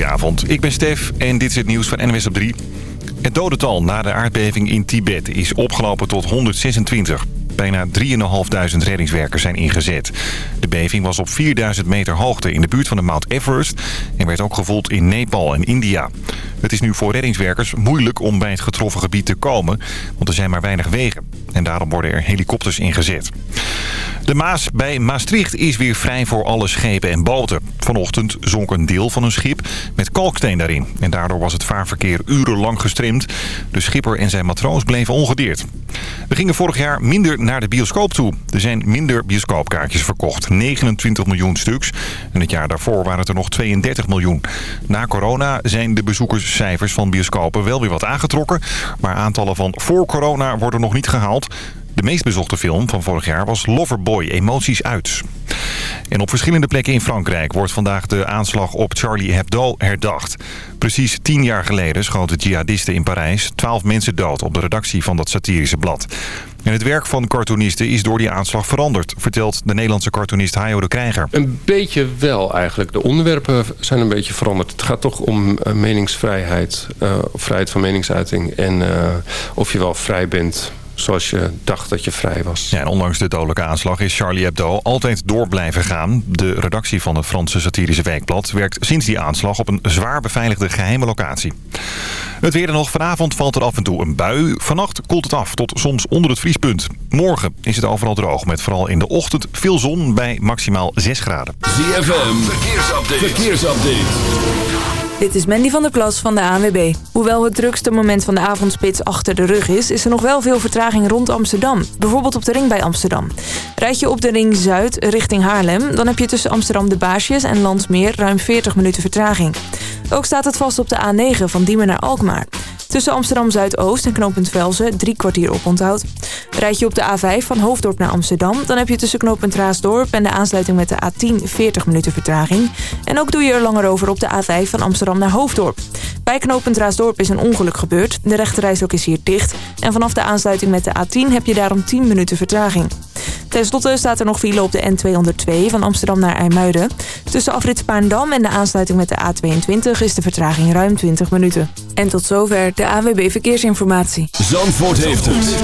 Goedenavond, ik ben Stef en dit is het nieuws van NWS op 3. Het dodental na de aardbeving in Tibet is opgelopen tot 126. Bijna 3.500 reddingswerkers zijn ingezet. De beving was op 4000 meter hoogte in de buurt van de Mount Everest... en werd ook gevoeld in Nepal en India. Het is nu voor reddingswerkers moeilijk om bij het getroffen gebied te komen... want er zijn maar weinig wegen. En daarom worden er helikopters ingezet. De Maas bij Maastricht is weer vrij voor alle schepen en boten. Vanochtend zonk een deel van een schip met kalksteen daarin. En daardoor was het vaarverkeer urenlang gestrimd. De schipper en zijn matroos bleven ongedeerd. We gingen vorig jaar minder naar de bioscoop toe. Er zijn minder bioscoopkaartjes verkocht. 29 miljoen stuks. En het jaar daarvoor waren het er nog 32 miljoen. Na corona zijn de bezoekerscijfers van bioscopen wel weer wat aangetrokken. Maar aantallen van voor corona worden nog niet gehaald. De meest bezochte film van vorig jaar was Loverboy, Emoties uit. En op verschillende plekken in Frankrijk wordt vandaag de aanslag op Charlie Hebdo herdacht. Precies tien jaar geleden schoten jihadisten in Parijs twaalf mensen dood op de redactie van dat satirische blad. En het werk van cartoonisten is door die aanslag veranderd, vertelt de Nederlandse cartoonist Hajo de Krijger. Een beetje wel eigenlijk. De onderwerpen zijn een beetje veranderd. Het gaat toch om uh, meningsvrijheid, uh, vrijheid van meningsuiting en uh, of je wel vrij bent zoals je dacht dat je vrij was. Ja, en ondanks de dodelijke aanslag is Charlie Hebdo altijd door blijven gaan. De redactie van het Franse satirische weekblad werkt sinds die aanslag op een zwaar beveiligde geheime locatie. Het weer nog. Vanavond valt er af en toe een bui. Vannacht koelt het af tot soms onder het vriespunt. Morgen is het overal droog met vooral in de ochtend veel zon bij maximaal 6 graden. ZFM, verkeersupdate. verkeersupdate. Dit is Mandy van der Plas van de ANWB. Hoewel het drukste moment van de avondspits achter de rug is... is er nog wel veel vertraging rond Amsterdam. Bijvoorbeeld op de ring bij Amsterdam. Rijd je op de ring Zuid richting Haarlem... dan heb je tussen Amsterdam de Baasjes en Landsmeer ruim 40 minuten vertraging. Ook staat het vast op de A9 van Diemen naar Alkmaar. Tussen Amsterdam Zuidoost en knooppunt Velzen drie kwartier oponthoud. Rijd je op de A5 van Hoofddorp naar Amsterdam... dan heb je tussen knooppunt Raasdorp en de aansluiting met de A10 40 minuten vertraging. En ook doe je er langer over op de A5 van Amsterdam naar Hoofddorp. Bij knooppunt Raasdorp is een ongeluk gebeurd. De rechterreis is hier dicht. En vanaf de aansluiting met de A10 heb je daarom 10 minuten vertraging. Ten slotte staat er nog file op de N202 van Amsterdam naar IJmuiden. Tussen afrit Spaarndam en de aansluiting met de A22 is de vertraging ruim 20 minuten. En tot zover de AWB Verkeersinformatie. Zandvoort heeft het.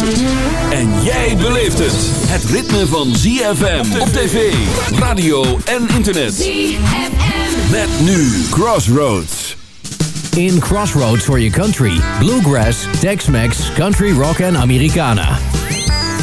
En jij beleeft het. Het ritme van ZFM op tv, radio en internet. ZFM. Met nu Crossroads. In Crossroads for your country. Bluegrass, Tex-Mex, Country Rock en Americana.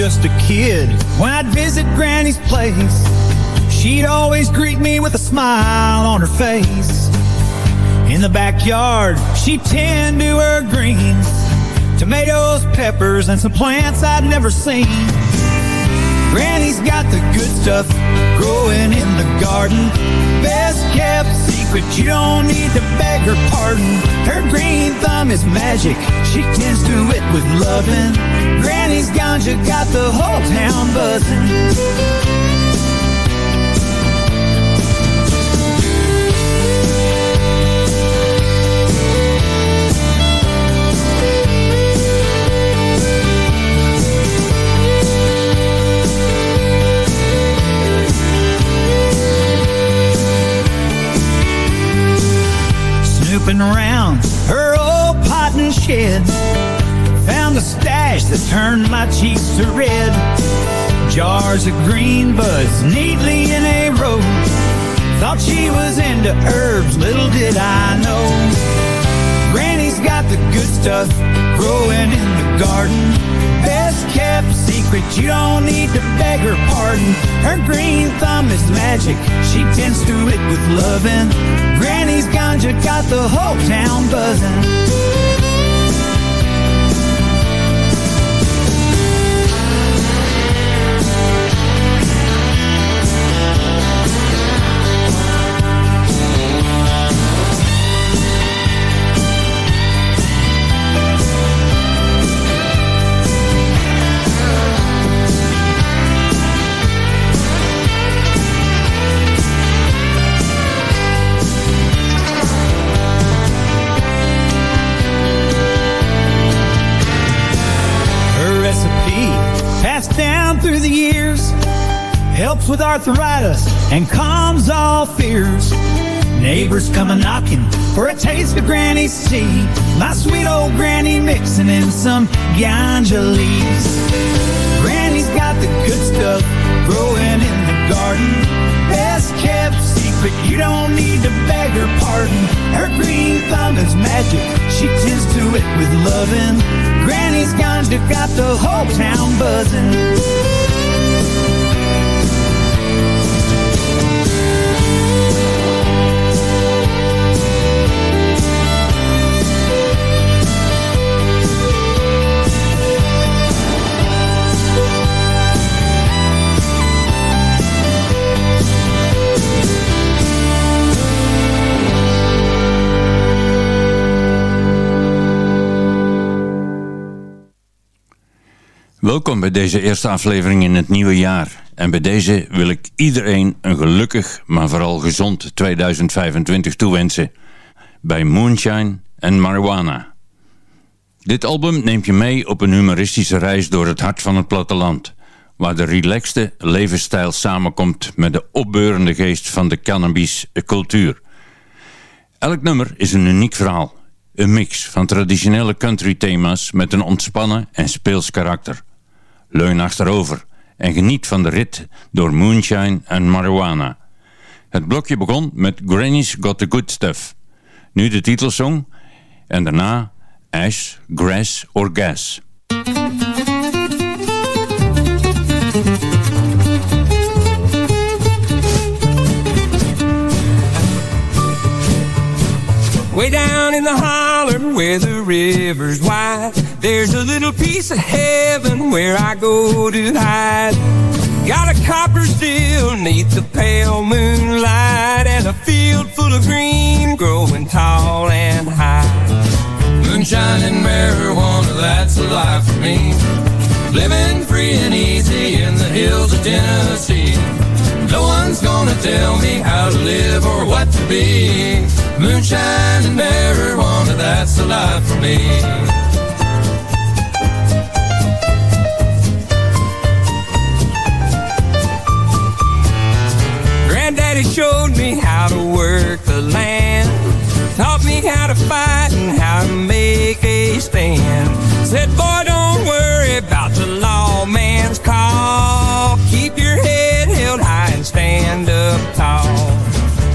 just a kid when I'd visit Granny's place. She'd always greet me with a smile on her face. In the backyard, she'd tend to her greens. Tomatoes, peppers, and some plants I'd never seen. Granny's got the good stuff growing in the garden. Best kept secret, you don't need to beg her pardon. Her green thumb is magic, she tends to it with loving. Granny's ganja got the whole town buzzing. snooping around her old pot and shed. Found a stash that turned my cheeks to red. Jars of green buds neatly in a row. Thought she was into herbs, little did I know. Granny's got the good stuff growing in the garden. Best kept secret, you don't need to beg her pardon. Her green thumb is magic, she tends to it with loving. Granny's ganja got the whole town buzzing. With arthritis and calms all fears. Neighbors come a knocking for a taste of Granny's tea. My sweet old Granny mixing in some ganja leaves. Granny's got the good stuff growing in the garden. Best kept secret, you don't need to beg her pardon. Her green thumb is magic, she tends to it with loving. Granny's ganja got the whole town buzzing. Welkom bij deze eerste aflevering in het nieuwe jaar. En bij deze wil ik iedereen een gelukkig, maar vooral gezond 2025 toewensen. Bij Moonshine en Marijuana. Dit album neemt je mee op een humoristische reis door het hart van het platteland. Waar de relaxte levensstijl samenkomt met de opbeurende geest van de cannabiscultuur. Elk nummer is een uniek verhaal. Een mix van traditionele country thema's met een ontspannen en speels karakter. Leun achterover en geniet van de rit door moonshine en marijuana. Het blokje begon met Granny's Got the Good Stuff. Nu de titelsong en daarna Ash, Grass or Gas. Way down in the holler where the river's wide, there's a little piece of heaven where I go to hide. Got a copper still neath the pale moonlight, and a field full of green growing tall and high. Moonshine and marijuana, that's a life for me. Living free and easy in the hills of Tennessee. No one's gonna tell me how to live or what to be. Moonshine and marijuana, that's the life for me. Granddaddy showed me how to work the land. Taught me how to fight and how to make a stand. Said, boy, don't worry about the lawman's call. Keep your head held high and stand up tall.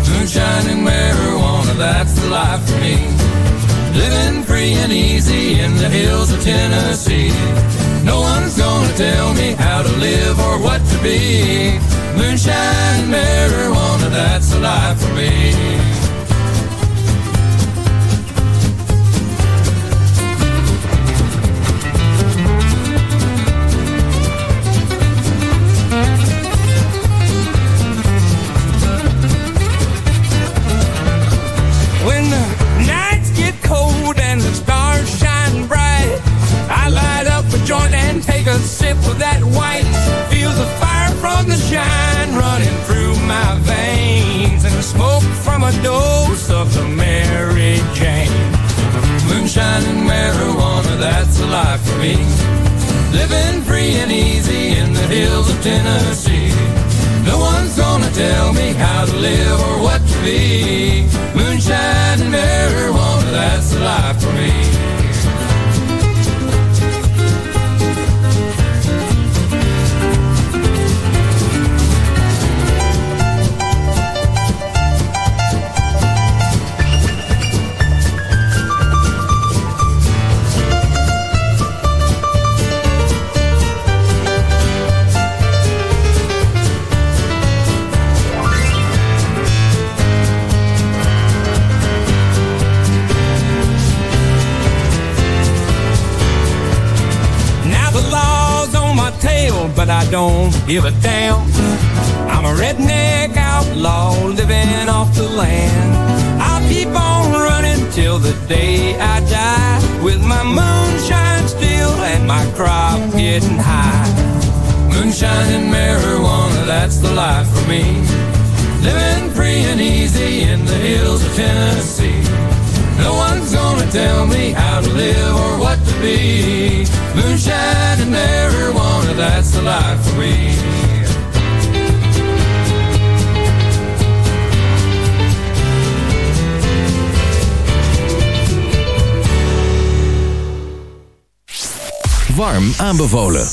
Moonshine and marijuana, that's the life for me. Living free and easy in the hills of Tennessee. No one's gonna tell me how to live or what to be. Moonshine marijuana, that's the life for me. Of that white. Feel the fire from the shine running through my veins. And the smoke from a dose of the Mary Jane. Moonshine and marijuana, that's the life for me. Living free and easy in the hills of Tennessee. No one's gonna tell me how to live or what to be. Moonshine and marijuana, that's the life for me. Give a damn. Aanbevolen.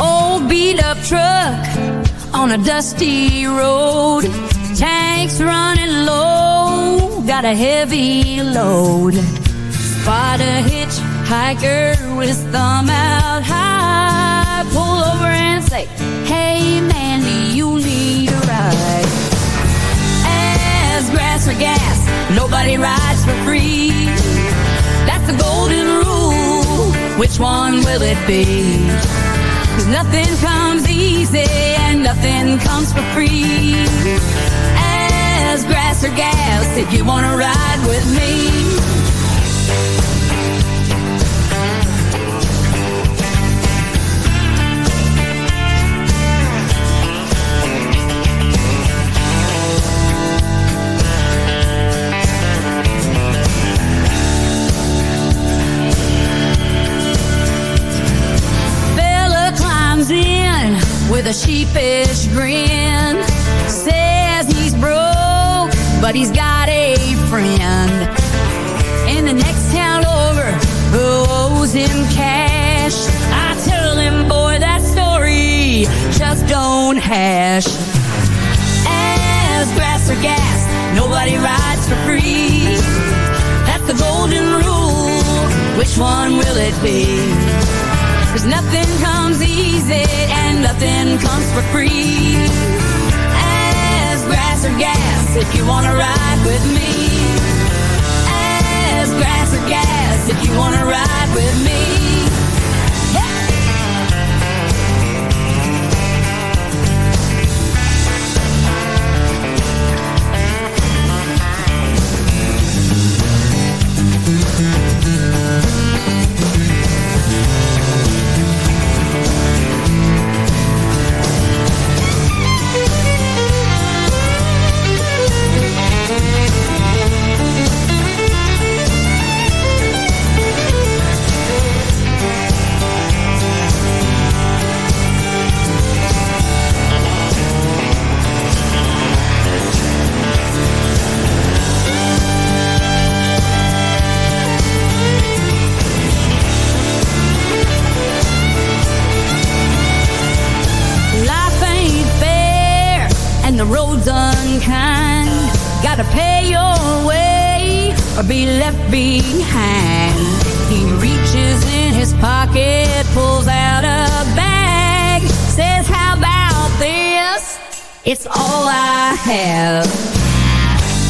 Old beat up truck on a dusty road. Tanks running low, got a heavy load. Spot a hitchhiker with thumb out high. As grass or gas, nobody rides for free. That's the golden rule. Which one will it be? Cause nothing comes easy and nothing comes for free. As grass or gas, if you wanna ride with me. With a sheepish grin. Says he's broke, but he's got a friend in the next town over who owes him cash. I tell him, boy, that story just don't hash. As grass or gas, nobody rides for free. That's the golden rule. Which one will it be? Cause nothing comes easy and nothing comes for free. As grass or gas, if you wanna ride with me. As grass or gas, if you wanna ride with me. left behind. He reaches in his pocket, pulls out a bag, says, How about this? It's all I have.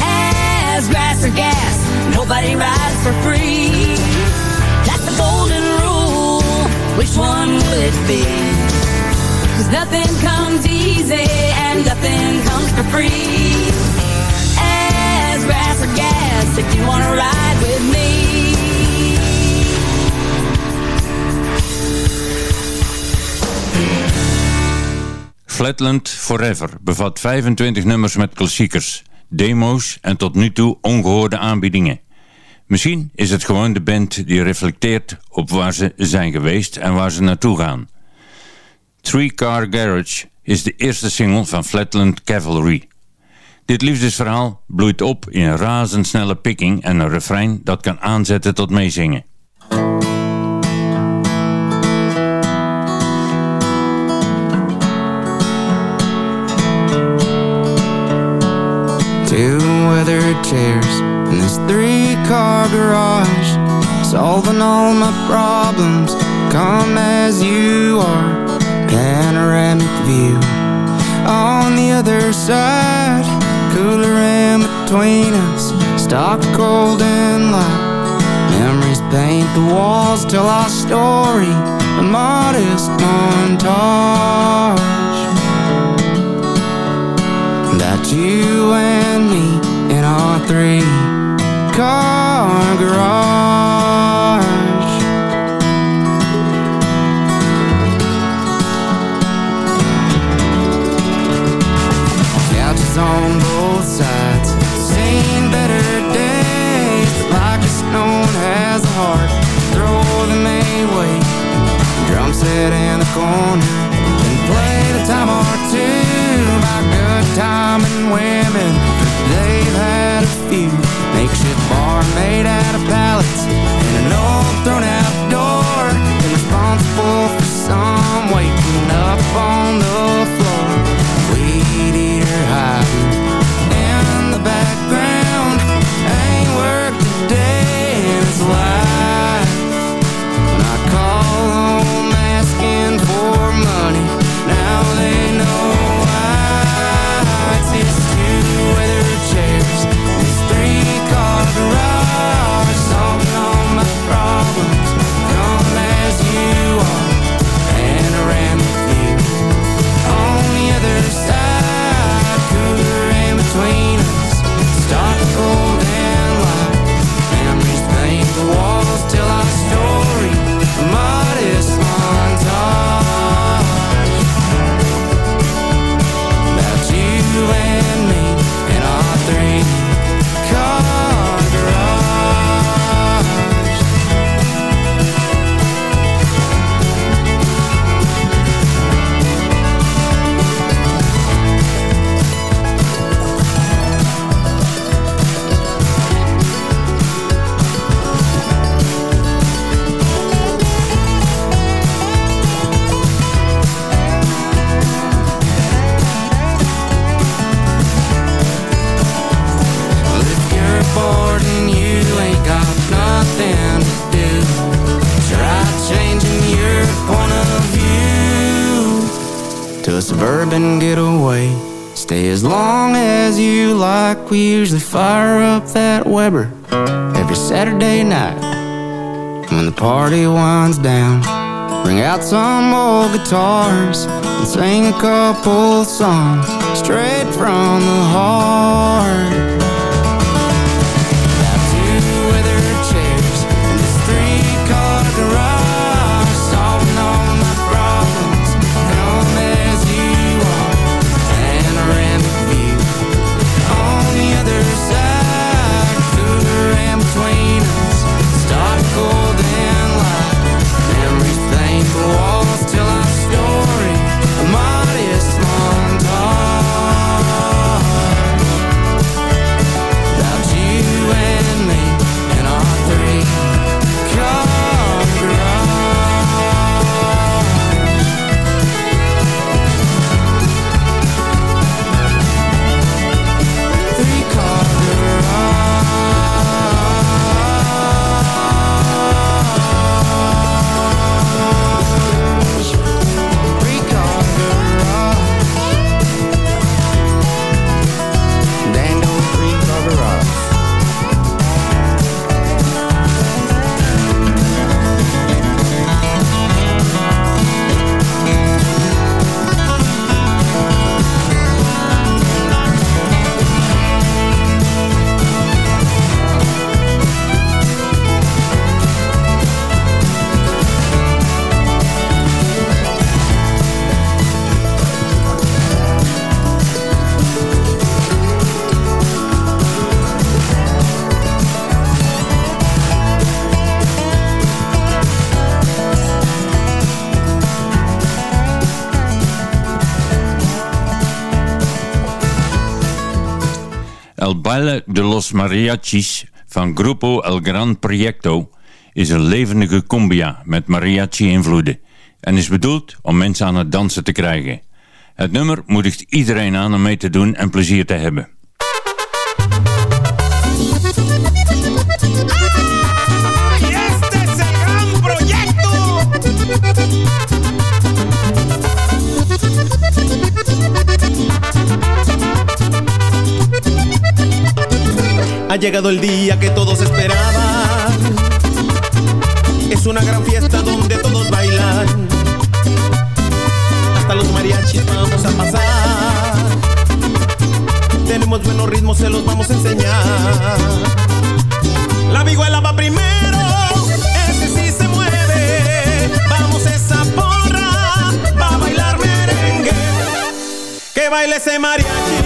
As grass or gas, nobody rides for free. That's the golden rule. Which one will it be? Cause nothing comes easy and nothing comes for free. Flatland Forever bevat 25 nummers met klassiekers, demo's en tot nu toe ongehoorde aanbiedingen. Misschien is het gewoon de band die reflecteert op waar ze zijn geweest en waar ze naartoe gaan. Three Car Garage is de eerste single van Flatland Cavalry. Dit liefdesverhaal bloeit op in een razendsnelle picking en een refrein dat kan aanzetten tot meezingen. Two weathered chairs in this three-car garage Solving all my problems, come as you are Panoramic view on the other side Cooler in between us, stock cold and light Memories paint the walls, tell our story. A modest montage that you and me in our three car garage sit in the corner and play the time or two. About good time and women. We usually fire up that Weber every Saturday night. When the party winds down, bring out some old guitars and sing a couple songs straight from the heart. De los Mariachis van Grupo El Gran Proyecto is een levendige cumbia met mariachi-invloeden en is bedoeld om mensen aan het dansen te krijgen. Het nummer moedigt iedereen aan om mee te doen en plezier te hebben. Ha llegado el día que todos esperaban. Es una gran fiesta donde todos bailan. Hasta los mariachis vamos a pasar. Tenemos buenos ritmos, se los vamos a enseñar. La vihuela va primero, ese sí se mueve. Vamos esa porra, va a bailar merengue. Que baile ese mariachi,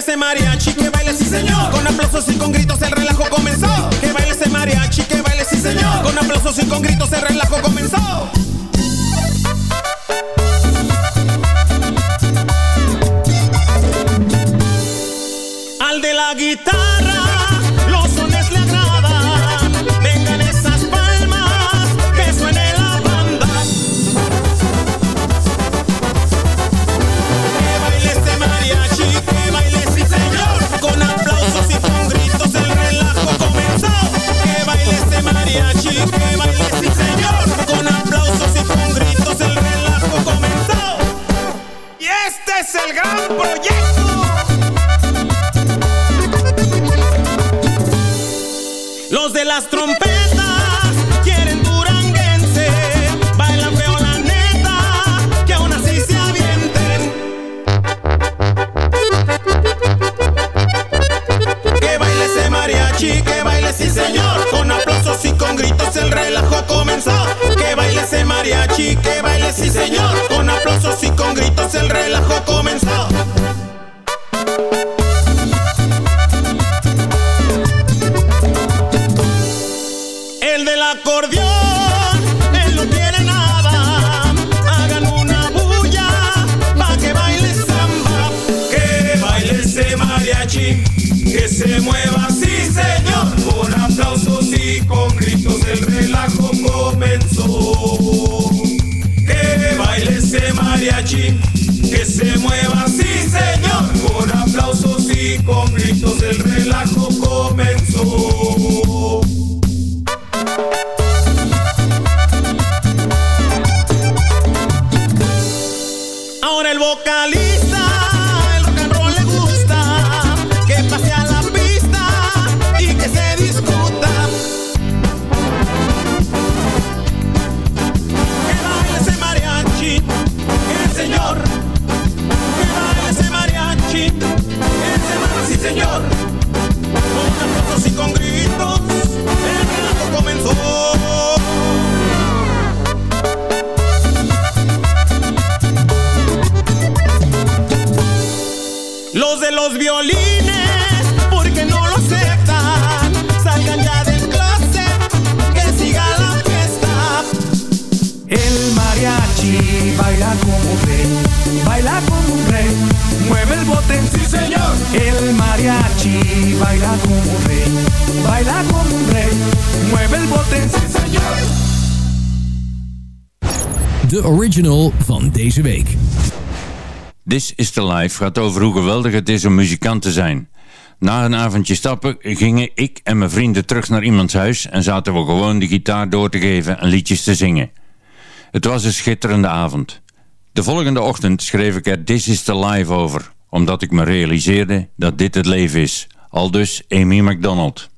ese mariachi, que baile sí señor. Con aplausos y con gritos el relajo comenzó. Que baile ese mariachi, que baile sí señor. Con aplausos y con gritos el relajo comenzó. Al de la guitarra. mariachi que baile sí señor. Con aplausos y con gritos el relajo comenzó. Y este es el gran proyecto. Los de las trompetas. mariachi que baile, sí señor. Con aplausos y con gritos el relajo comenzó. Que baile mariachi, que baile, sí señor. Con aplausos y con gritos el relajo comenzó. la Congo comenzó. Que baile ese mariachi, que se mueva, sí señor. This is the Life gaat over hoe geweldig het is om muzikant te zijn. Na een avondje stappen gingen ik en mijn vrienden terug naar iemands huis en zaten we gewoon de gitaar door te geven en liedjes te zingen. Het was een schitterende avond. De volgende ochtend schreef ik er This is the Life over, omdat ik me realiseerde dat dit het leven is. Aldus Amy MacDonald.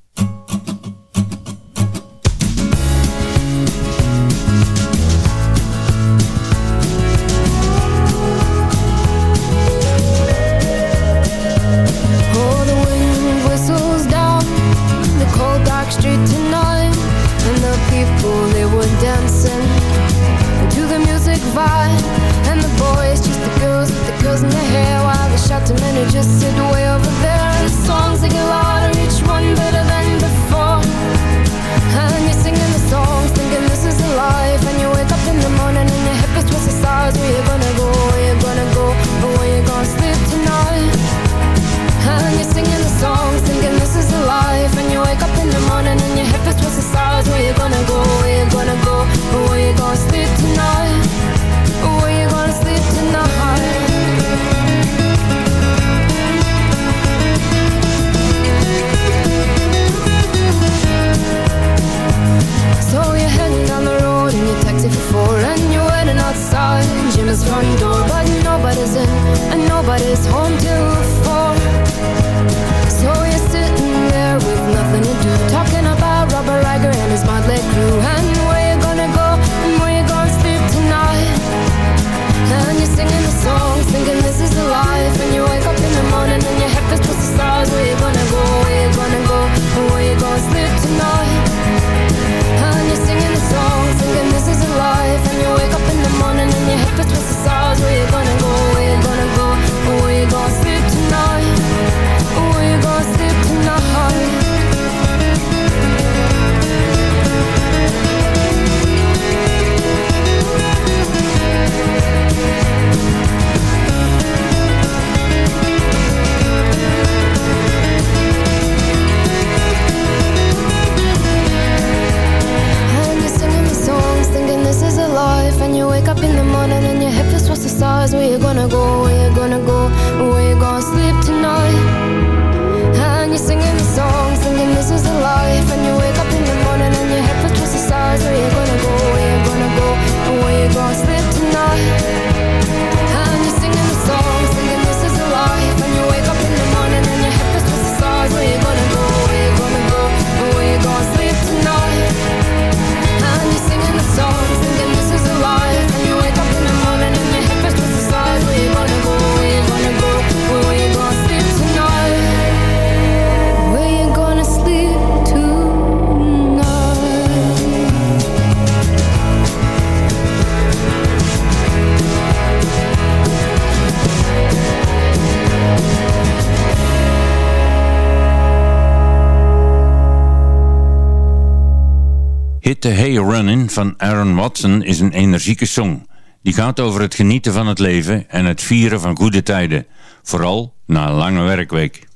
Runnin' van Aaron Watson is een energieke song. Die gaat over het genieten van het leven en het vieren van goede tijden. Vooral na een lange werkweek.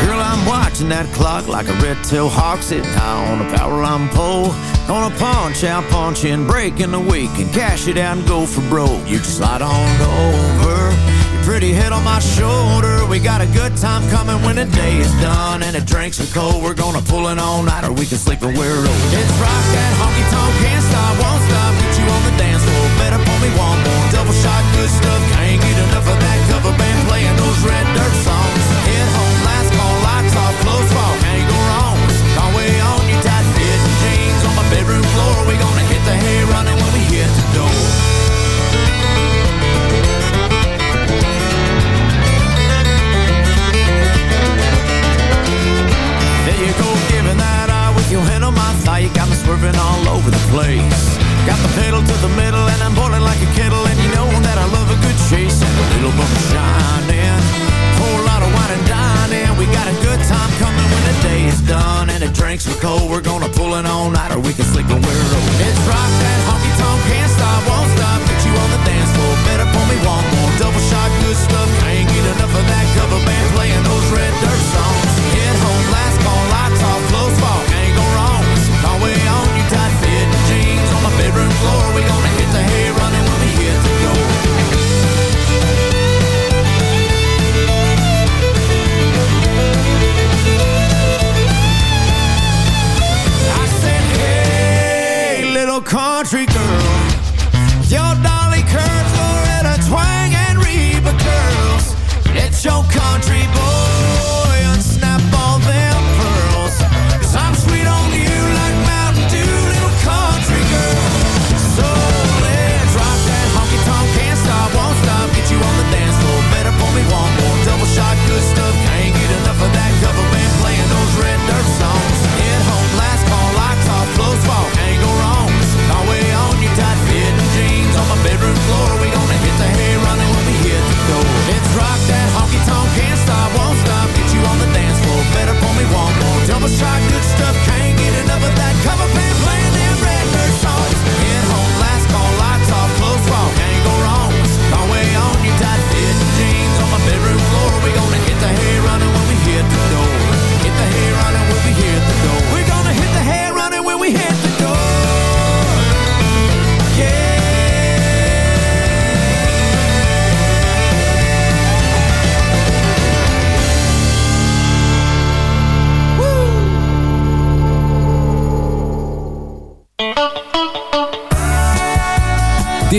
Girl, I'm watching that clock like a red-tailed hawk sitting high on a power line pole. Gonna punch out, punch in, break in the week and cash it out and go for broke. You just slide on over. Pretty head on my shoulder. We got a good time coming when the day is done and the drinks are cold. We're gonna pull it all night or we can sleep and we're old. It's rock that honky tonk, can't stop, won't stop. Get you on the dance floor, better pull me one more. Double shot, good stuff. Can't get enough of that cover band playing those red dirt songs.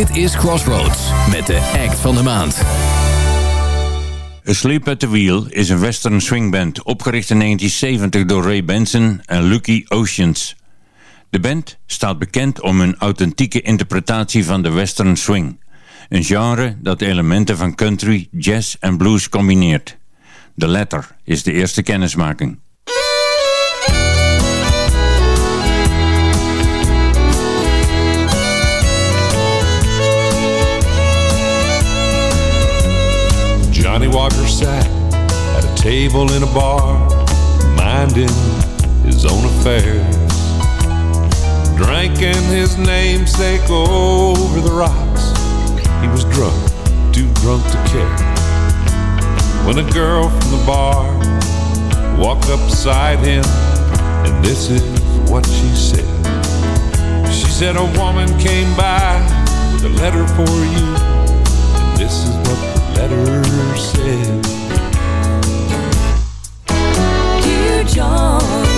Dit is Crossroads met de act van de maand. Asleep at the Wheel is een western swingband opgericht in 1970 door Ray Benson en Lucky Oceans. De band staat bekend om hun authentieke interpretatie van de western swing. Een genre dat elementen van country, jazz en blues combineert. De latter is de eerste kennismaking. Sat at a table in a bar, minding his own affairs, drinking his namesake over the rocks. He was drunk, too drunk to care. When a girl from the bar walked up beside him, and this is what she said. She said, A woman came by with a letter for you, and this is what the letter said. Dear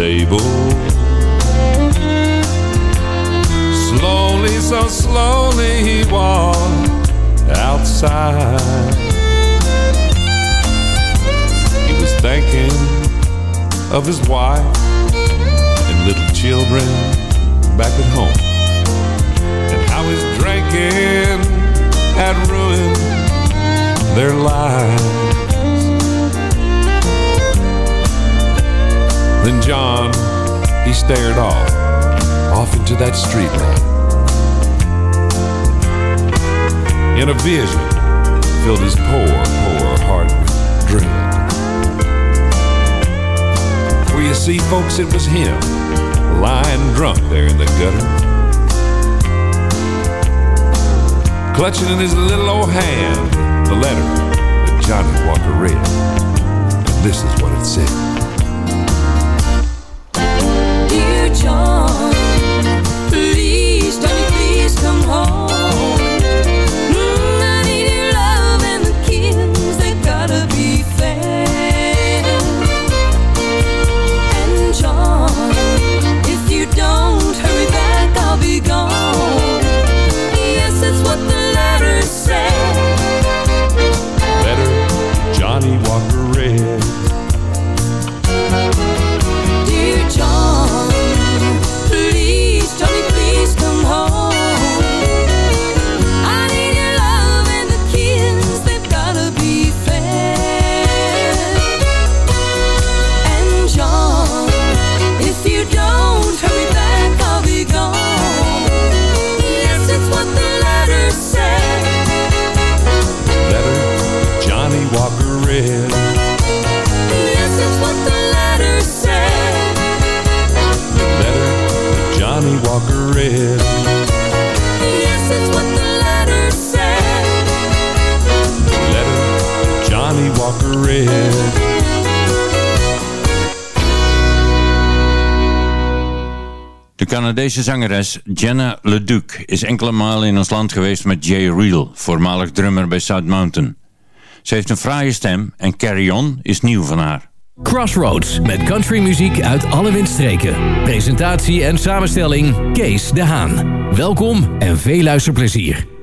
table. Slowly, so slowly he walked outside. He was thinking of his wife and little children back at home. And how his drinking had ruined their lives. Then John, he stared off, off into that streetlight. In a vision, filled his poor, poor heart with dread. For you see, folks, it was him, lying drunk there in the gutter. Clutching in his little old hand the letter that Johnny Walker read. And this is what it said. Canadese zangeres Jenna LeDuc is enkele malen in ons land geweest met Jay Reel, voormalig drummer bij South Mountain. Ze heeft een fraaie stem en Carry On is nieuw van haar. Crossroads met countrymuziek uit alle windstreken. Presentatie en samenstelling Kees de Haan. Welkom en veel luisterplezier.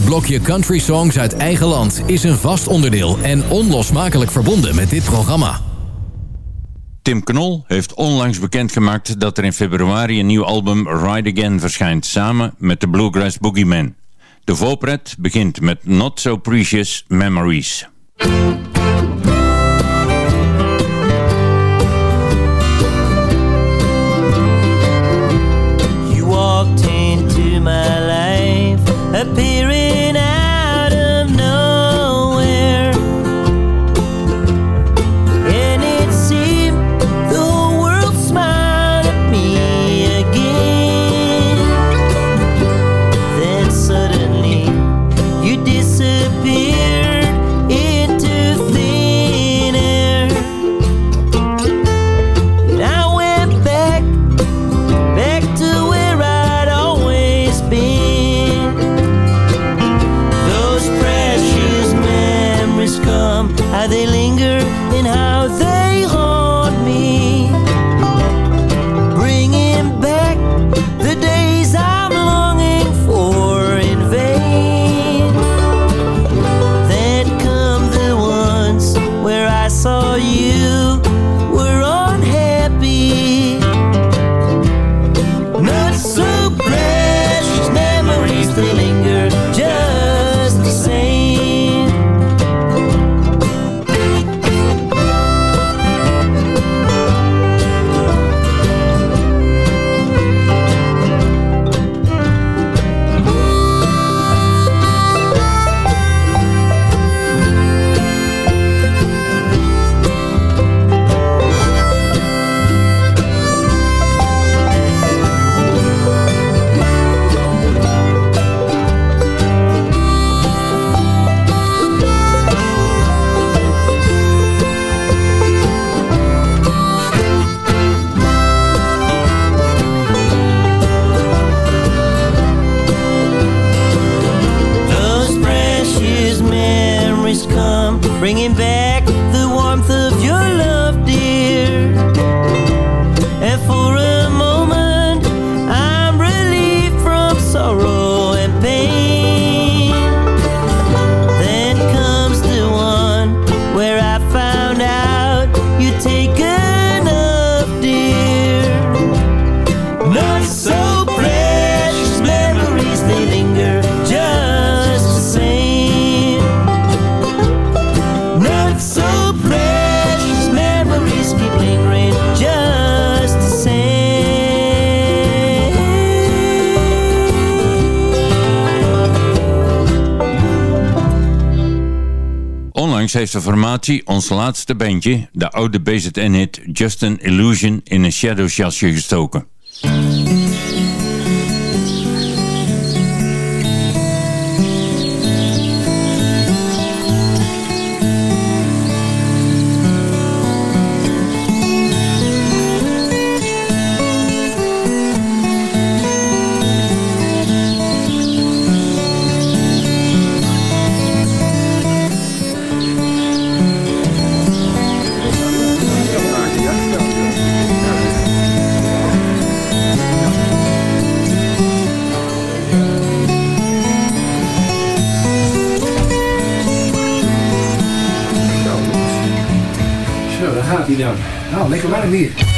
Blokje country songs uit eigen land is een vast onderdeel en onlosmakelijk verbonden met dit programma. Tim Knol heeft onlangs bekendgemaakt dat er in februari een nieuw album Ride Again verschijnt, samen met de Bluegrass Boogeyman. De voorpret begint met Not So Precious Memories. Onlangs heeft de formatie ons laatste bandje, de oude BZN-hit Just an Illusion, in een Shadows jasje gestoken. Zo, daar gaat hij dan. Nou, lekker warm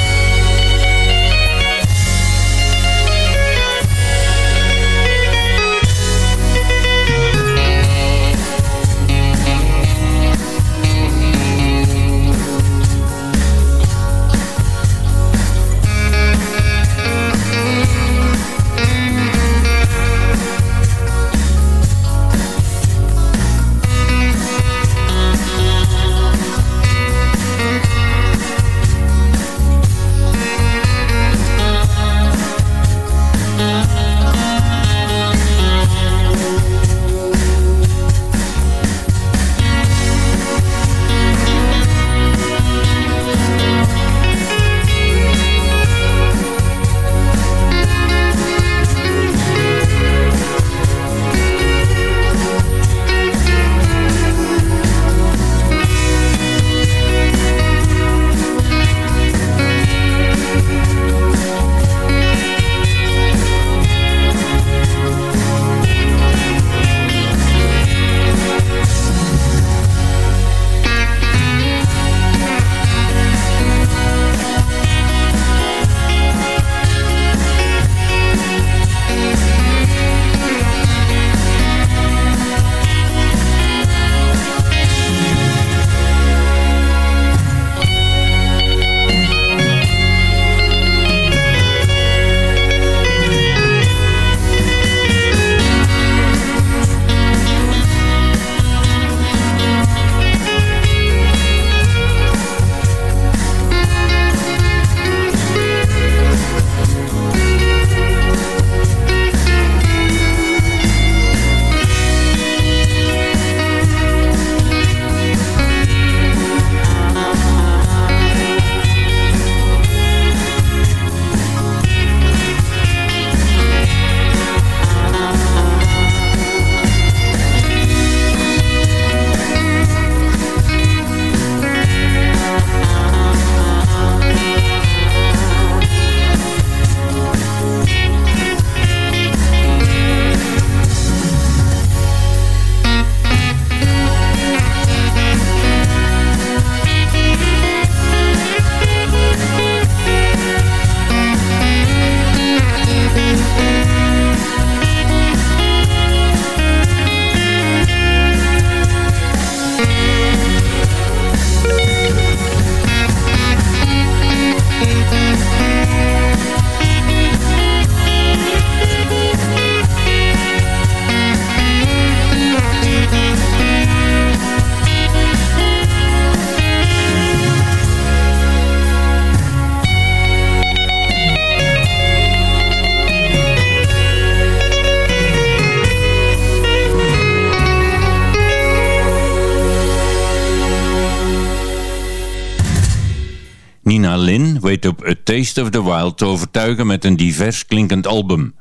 op A Taste of the Wild te overtuigen met een divers klinkend album.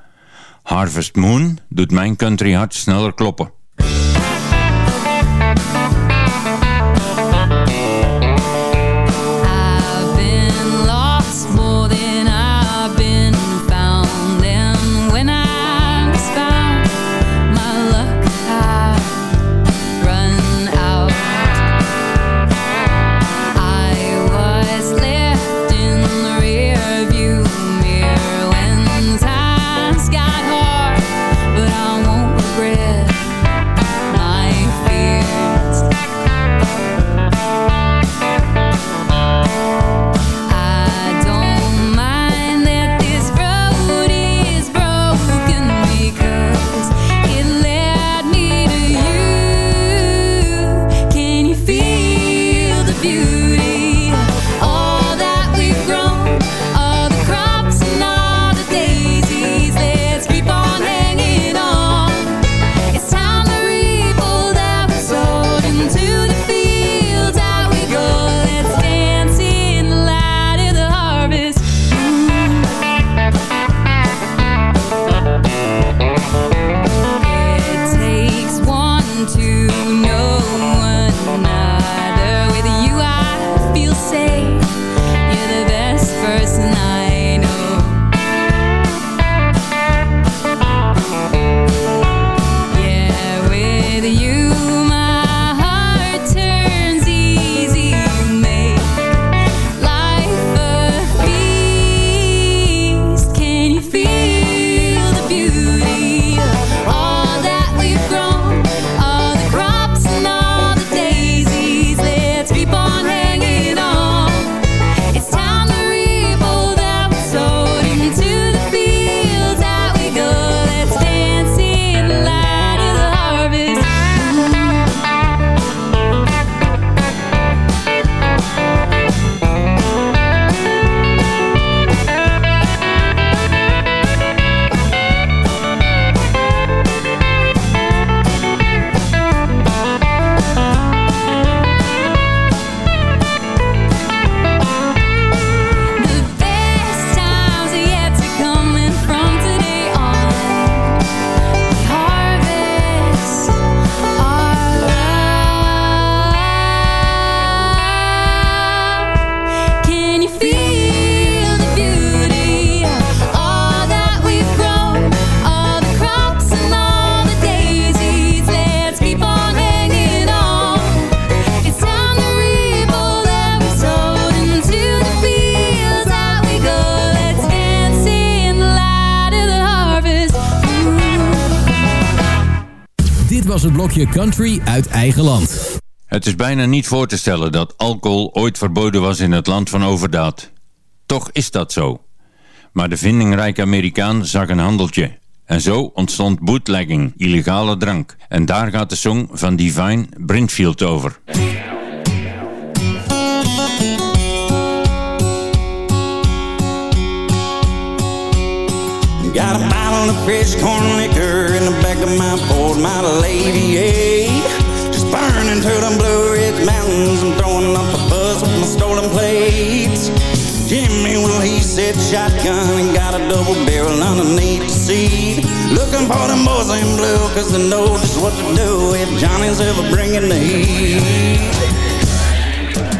Harvest Moon doet mijn country hart sneller kloppen. Country uit eigen land. Het is bijna niet voor te stellen dat alcohol ooit verboden was in het land van overdaad. Toch is dat zo. Maar de vindingrijke Amerikaan zag een handeltje. En zo ontstond bootlegging, illegale drank. En daar gaat de song van Divine Brinfield over. Got bottle of fresh corn liquor in the back of my Ford Model 88. Just burning through them Blue Ridge Mountains. I'm throwing up a buzz with my stolen plates. Jimmy, well, he said shotgun and got a double barrel underneath the seat. Looking for them boys in blue, cause they know just what to do if Johnny's ever bringing the heat.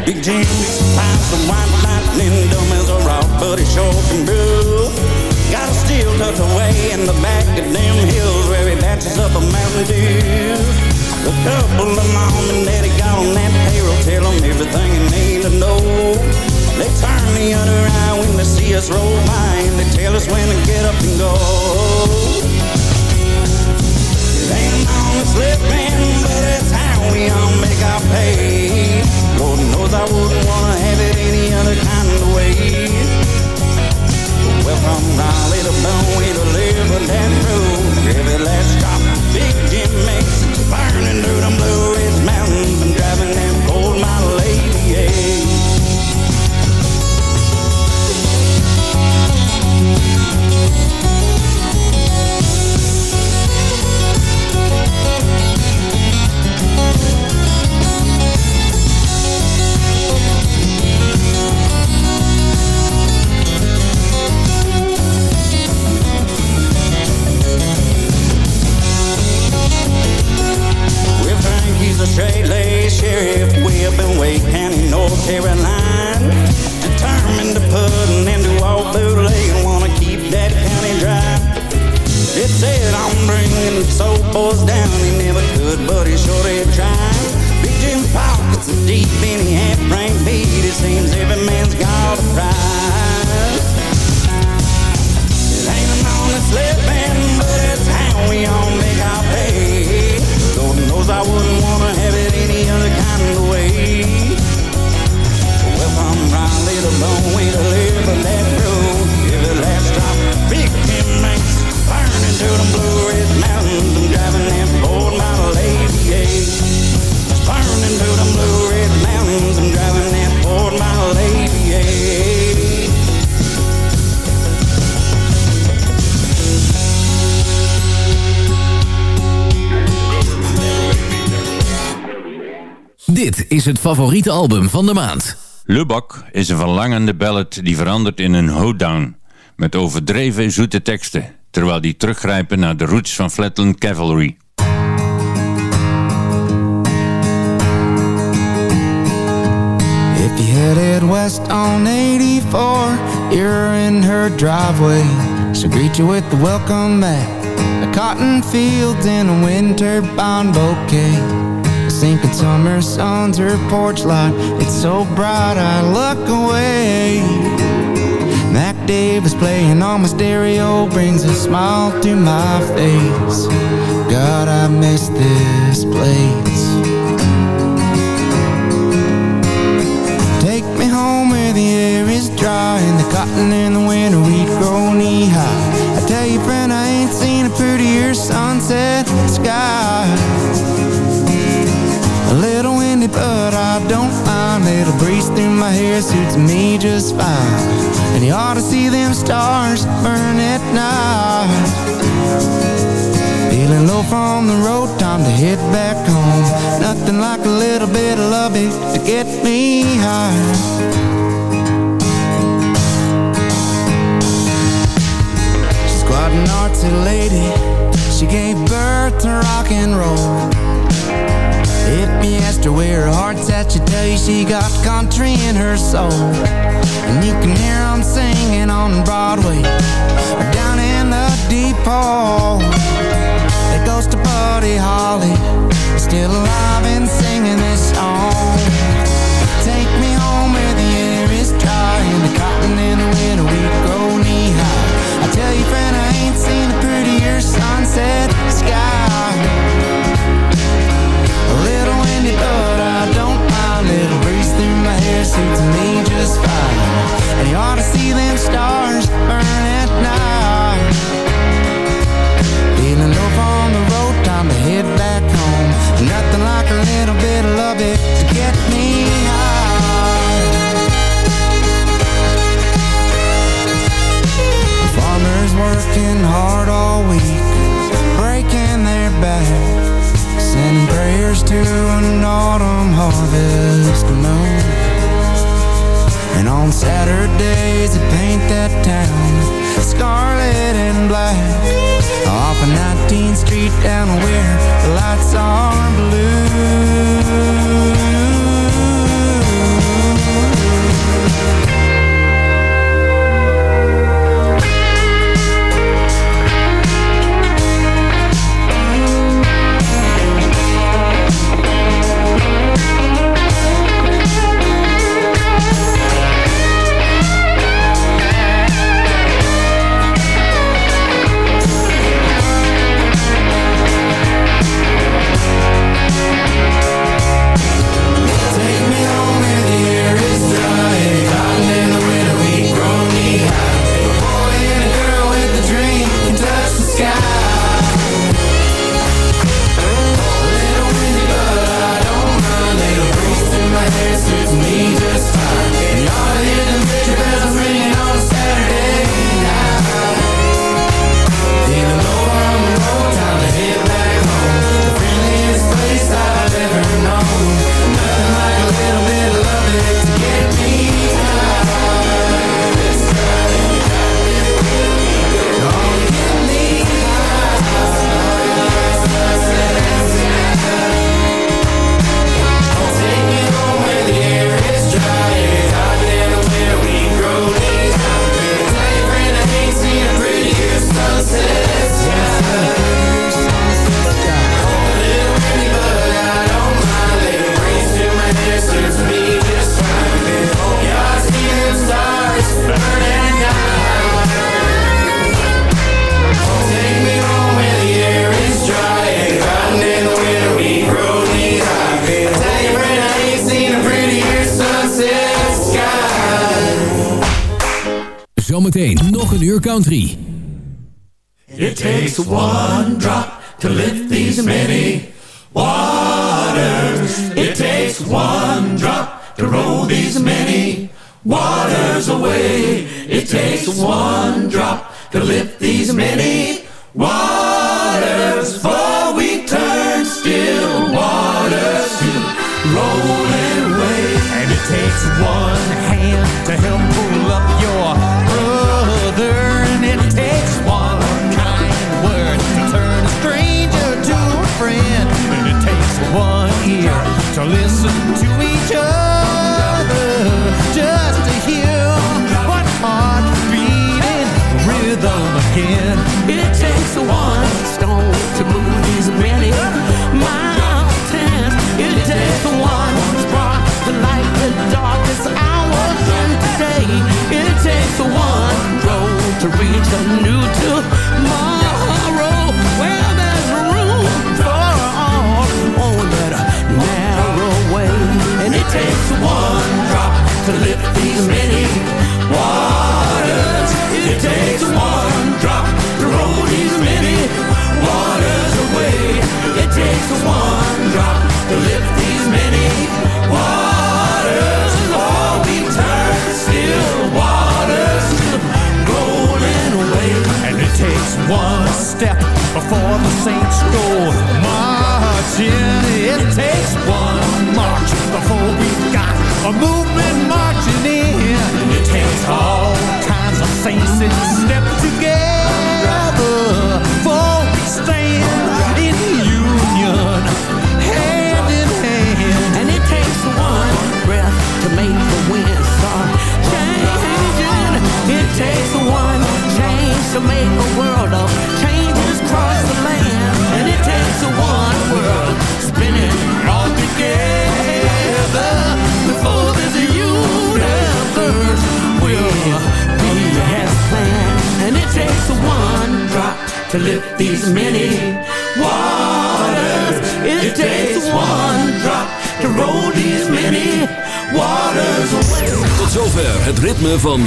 Big Jimmy supplies some white lightning, dumb as a rock, but he sure can brew. Got a steel tucked away in the back of them hills where he batches up a Mountain Dew. A couple of mom and daddy got on that payroll, tell them everything they need to know. They turn the other eye when they see us roll by and they tell us when to get up and go. It ain't long it's living, but it's how we all make our pay. Lord knows I wouldn't wanna have it any other kind of way. From Raleigh to to that every last Big Jim makes burning through them Blue Ridge Mountains. And driving them gold Model every line. Determined to put an end to all bootleg. Wanna keep that county dry. It said I'm bringing the soul boys down. Is het favoriete album van de maand. Lubbock is een verlangende ballad die verandert in een hoedown. Met overdreven zoete teksten, terwijl die teruggrijpen naar de roots van Flatland Cavalry. If you headed west on 84, you're in her driveway. She'll greet you with the welcome mat, a cotton fields and a wind turbine bouquet. The sinking summer sun's her porch light. It's so bright I look away. Mac Davis playing on my stereo brings a smile to my face. God, I miss this place. Take me home where the air is dry And the cotton in the winter wheat grow knee high I tell you friend I ain't seen a prettier sunset sky A little windy but I don't mind Little breeze through my hair suits me just fine. And you ought to see them stars burn at night. Feeling low from the road, time to head back home. Nothing like a little bit of love to get me high. An artsy lady. She gave birth to rock and roll If you asked her where her heart's at She'd tell you she got country in her soul. And you can hear 'em singing on Broadway Or down in the There 3 It takes one.